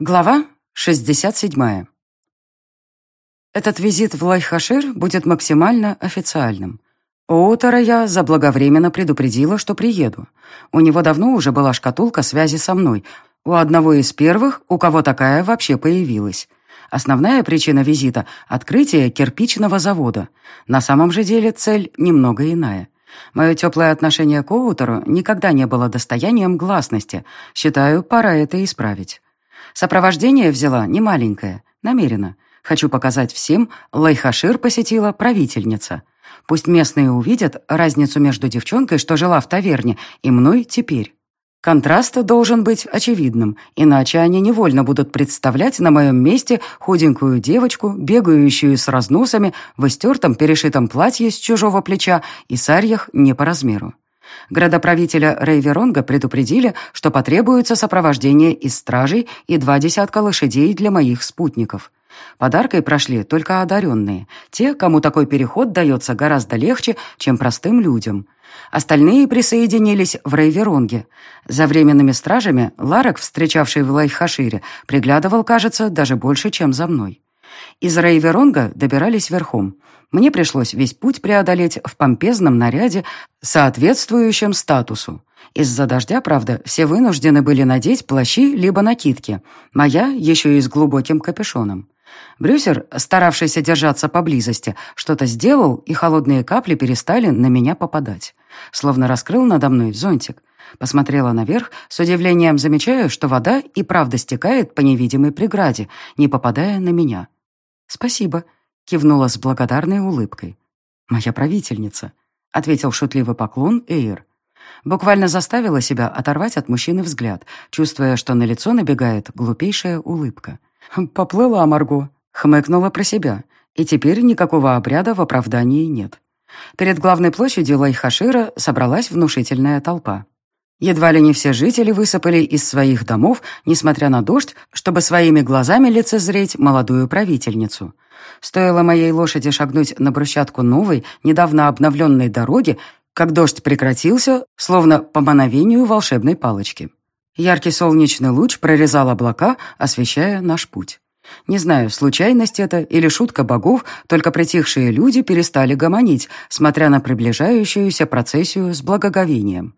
Глава 67. Этот визит в Лайхашир будет максимально официальным. Утро я заблаговременно предупредила, что приеду. У него давно уже была шкатулка связи со мной, у одного из первых, у кого такая вообще появилась. Основная причина визита — открытие кирпичного завода. На самом же деле цель немного иная. Мое теплое отношение к Оутеру никогда не было достоянием гласности. Считаю, пора это исправить. Сопровождение взяла немаленькое, намеренно. Хочу показать всем, Лайхашир посетила правительница. Пусть местные увидят разницу между девчонкой, что жила в таверне, и мной теперь. Контраст должен быть очевидным, иначе они невольно будут представлять на моем месте худенькую девочку, бегающую с разносами, в истертом перешитом платье с чужого плеча и сарьях не по размеру. Градоправителя Рейверонга предупредили, что потребуется сопровождение из стражей и два десятка лошадей для моих спутников. Подаркой прошли только одаренные, те, кому такой переход дается гораздо легче, чем простым людям. Остальные присоединились в Рейверонге. За временными стражами Ларек, встречавший в Лайхашире, приглядывал, кажется, даже больше, чем за мной. Из Рейверонга добирались верхом. Мне пришлось весь путь преодолеть в помпезном наряде, соответствующем статусу. Из-за дождя, правда, все вынуждены были надеть плащи либо накидки. Моя еще и с глубоким капюшоном. Брюсер, старавшийся держаться поблизости, что-то сделал, и холодные капли перестали на меня попадать. Словно раскрыл надо мной зонтик. Посмотрела наверх, с удивлением замечаю, что вода и правда стекает по невидимой преграде, не попадая на меня. «Спасибо», — кивнула с благодарной улыбкой. «Моя правительница», — ответил шутливый поклон Эйр. Буквально заставила себя оторвать от мужчины взгляд, чувствуя, что на лицо набегает глупейшая улыбка. «Поплыла Марго», — хмыкнула про себя, и теперь никакого обряда в оправдании нет. Перед главной площадью Лайхашира собралась внушительная толпа. Едва ли не все жители высыпали из своих домов, несмотря на дождь, чтобы своими глазами лицезреть молодую правительницу. Стоило моей лошади шагнуть на брусчатку новой, недавно обновленной дороги, как дождь прекратился, словно по мановению волшебной палочки. Яркий солнечный луч прорезал облака, освещая наш путь. Не знаю, случайность это или шутка богов, только притихшие люди перестали гомонить, смотря на приближающуюся процессию с благоговением.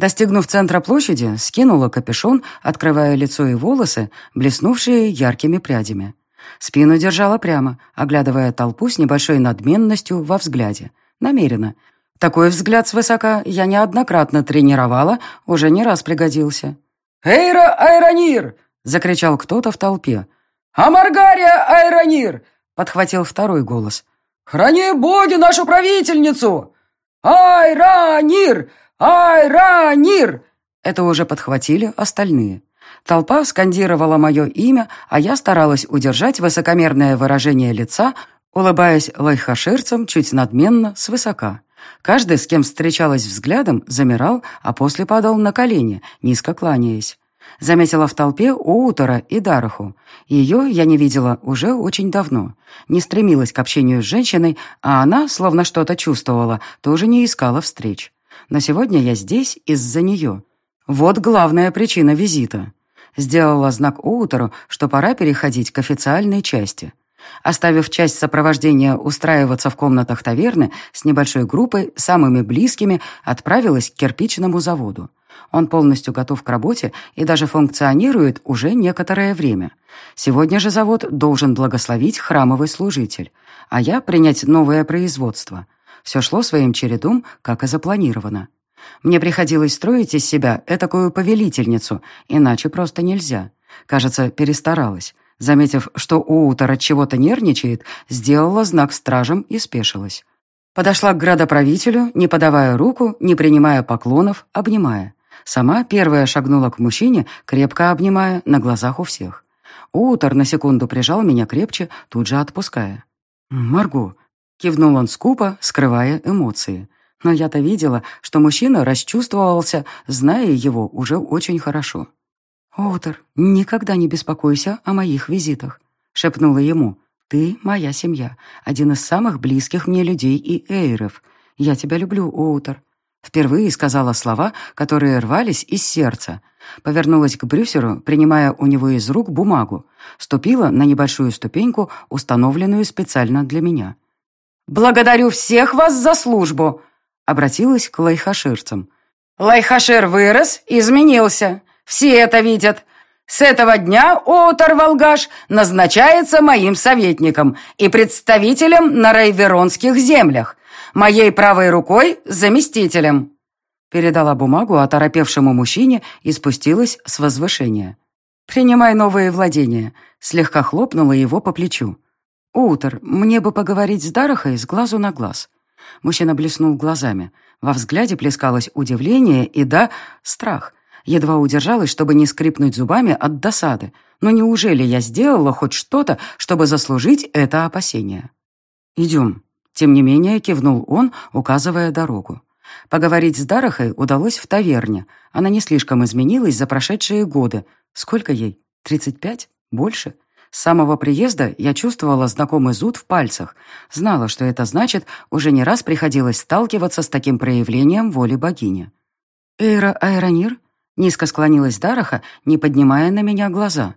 Достигнув центра площади, скинула капюшон, открывая лицо и волосы, блеснувшие яркими прядями. Спину держала прямо, оглядывая толпу с небольшой надменностью во взгляде. Намеренно. Такой взгляд свысока я неоднократно тренировала, уже не раз пригодился. «Эйра Айронир!» — закричал кто-то в толпе. «Амаргария Айронир!» — подхватил второй голос. «Храни боги нашу правительницу!» «Айронир! «Айранир!» Это уже подхватили остальные. Толпа скандировала мое имя, а я старалась удержать высокомерное выражение лица, улыбаясь лайхаширцам чуть надменно, свысока. Каждый, с кем встречалась взглядом, замирал, а после падал на колени, низко кланяясь. Заметила в толпе Оутера и Дараху. Ее я не видела уже очень давно. Не стремилась к общению с женщиной, а она, словно что-то чувствовала, тоже не искала встреч. Но сегодня я здесь из-за нее. Вот главная причина визита. Сделала знак Утеру, что пора переходить к официальной части. Оставив часть сопровождения устраиваться в комнатах таверны, с небольшой группой, самыми близкими, отправилась к кирпичному заводу. Он полностью готов к работе и даже функционирует уже некоторое время. Сегодня же завод должен благословить храмовый служитель, а я принять новое производство – все шло своим чередом, как и запланировано. Мне приходилось строить из себя этакую повелительницу, иначе просто нельзя. Кажется, перестаралась. Заметив, что Уутер от чего-то нервничает, сделала знак стражам и спешилась. Подошла к градоправителю, не подавая руку, не принимая поклонов, обнимая. Сама первая шагнула к мужчине, крепко обнимая на глазах у всех. Уутер на секунду прижал меня крепче, тут же отпуская. «Марго, Кивнул он скупо, скрывая эмоции. Но я-то видела, что мужчина расчувствовался, зная его уже очень хорошо. «Оутер, никогда не беспокойся о моих визитах», — шепнула ему. «Ты моя семья, один из самых близких мне людей и эйров. Я тебя люблю, Оутер». Впервые сказала слова, которые рвались из сердца. Повернулась к Брюсеру, принимая у него из рук бумагу. Ступила на небольшую ступеньку, установленную специально для меня. «Благодарю всех вас за службу!» Обратилась к лайхаширцам. «Лайхашир вырос, изменился. Все это видят. С этого дня Оутер Волгаш назначается моим советником и представителем на райверонских землях, моей правой рукой заместителем». Передала бумагу оторопевшему мужчине и спустилась с возвышения. «Принимай новые владения», слегка хлопнула его по плечу. «Утер, мне бы поговорить с Дарахой с глазу на глаз». Мужчина блеснул глазами. Во взгляде плескалось удивление и, да, страх. Едва удержалась, чтобы не скрипнуть зубами от досады. Но неужели я сделала хоть что-то, чтобы заслужить это опасение? «Идем». Тем не менее, кивнул он, указывая дорогу. Поговорить с Дарахой удалось в таверне. Она не слишком изменилась за прошедшие годы. Сколько ей? Тридцать пять? Больше? С самого приезда я чувствовала знакомый зуд в пальцах. Знала, что это значит, уже не раз приходилось сталкиваться с таким проявлением воли богини. «Эйра Айронир?» — низко склонилась Дараха, не поднимая на меня глаза.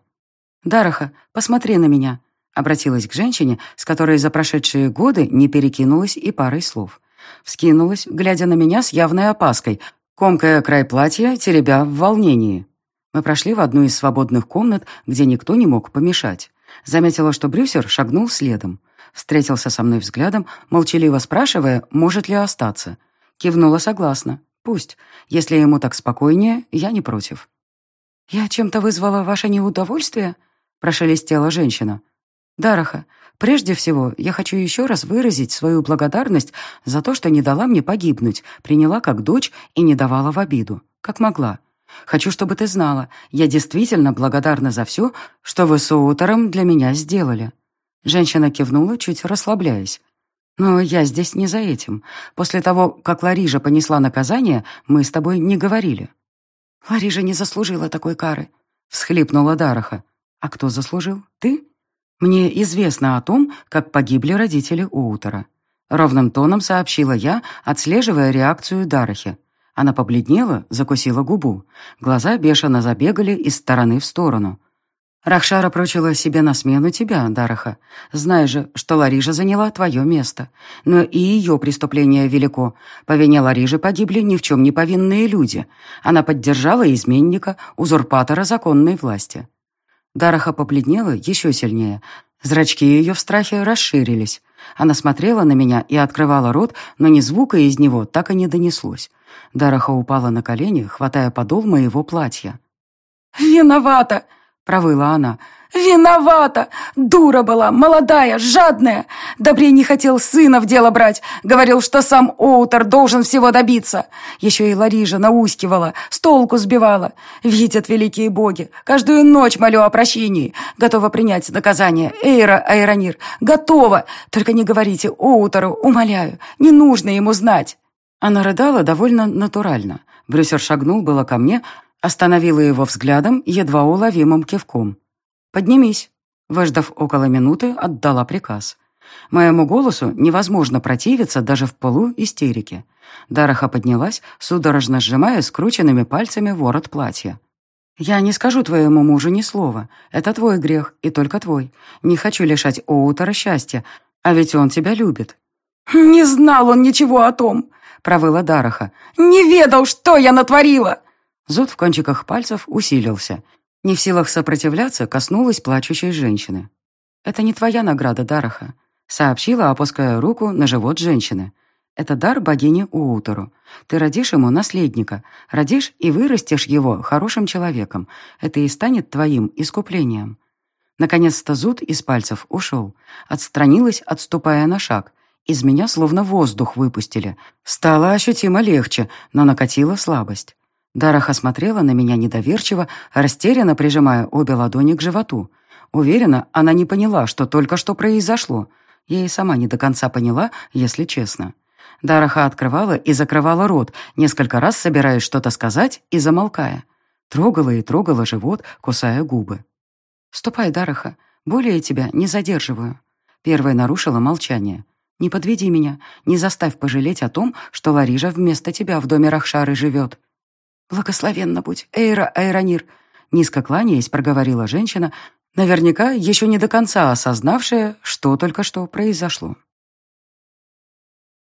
«Дараха, посмотри на меня», — обратилась к женщине, с которой за прошедшие годы не перекинулась и парой слов. Вскинулась, глядя на меня с явной опаской, комкая край платья, теребя в волнении. Мы прошли в одну из свободных комнат, где никто не мог помешать. Заметила, что Брюсер шагнул следом. Встретился со мной взглядом, молчаливо спрашивая, может ли остаться. Кивнула согласно. Пусть. Если ему так спокойнее, я не против. «Я чем-то вызвала ваше неудовольствие?» прошелестела женщина. «Дараха, Прежде всего, я хочу еще раз выразить свою благодарность за то, что не дала мне погибнуть, приняла как дочь и не давала в обиду, как могла. Хочу, чтобы ты знала, я действительно благодарна за все, что вы с Уотером для меня сделали». Женщина кивнула, чуть расслабляясь. «Но я здесь не за этим. После того, как Ларижа понесла наказание, мы с тобой не говорили». «Ларижа не заслужила такой кары», — всхлипнула Дараха. «А кто заслужил? Ты?» Мне известно о том, как погибли родители Уутера. Ровным тоном сообщила я, отслеживая реакцию Дарахи. Она побледнела, закусила губу. Глаза бешено забегали из стороны в сторону. «Рахшара прочила себе на смену тебя, Дараха. Знай же, что Ларижа заняла твое место. Но и ее преступление велико. По вине Ларижи погибли ни в чем не повинные люди. Она поддержала изменника, узурпатора законной власти. Дараха побледнела еще сильнее. Зрачки ее в страхе расширились. Она смотрела на меня и открывала рот, но ни звука из него так и не донеслось. Дараха упала на колени, хватая подол моего платья. «Виновата!» — провыла она. «Виновата! Дура была, молодая, жадная! Добрей не хотел сына в дело брать. Говорил, что сам Оутер должен всего добиться. Еще и Ларижа наускивала, с толку сбивала. Видят великие боги. Каждую ночь молю о прощении. Готова принять наказание. Эйра Айронир, готова. Только не говорите Оутеру, умоляю. Не нужно ему знать». Она рыдала довольно натурально. Брюсер шагнул было ко мне, остановила его взглядом, едва уловимым кивком. «Поднимись». Выждав около минуты, отдала приказ. Моему голосу невозможно противиться даже в полу истерики. Дараха поднялась, судорожно сжимая скрученными пальцами ворот платья. «Я не скажу твоему мужу ни слова. Это твой грех, и только твой. Не хочу лишать Оутера счастья, а ведь он тебя любит». «Не знал он ничего о том», — провыла Дараха. «Не ведал, что я натворила!» Зуд в кончиках пальцев усилился. Не в силах сопротивляться, коснулась плачущей женщины. «Это не твоя награда, Дараха», — сообщила, опуская руку на живот женщины. «Это дар богини Уутору. Ты родишь ему наследника, родишь и вырастешь его хорошим человеком. Это и станет твоим искуплением». Наконец-то зуд из пальцев ушел. Отстранилась, отступая на шаг. Из меня словно воздух выпустили. Стало ощутимо легче, но накатила слабость. Дараха смотрела на меня недоверчиво, растерянно прижимая обе ладони к животу. Уверена, она не поняла, что только что произошло. Я и сама не до конца поняла, если честно. Дараха открывала и закрывала рот, несколько раз собираясь что-то сказать и замолкая. Трогала и трогала живот, кусая губы. «Ступай, Дараха, более тебя не задерживаю». Первая нарушила молчание. «Не подведи меня, не заставь пожалеть о том, что Ларижа вместо тебя в доме Рахшары живет». «Благословенно будь, Эйра Айронир!» Низко кланяясь, проговорила женщина, наверняка еще не до конца осознавшая, что только что произошло.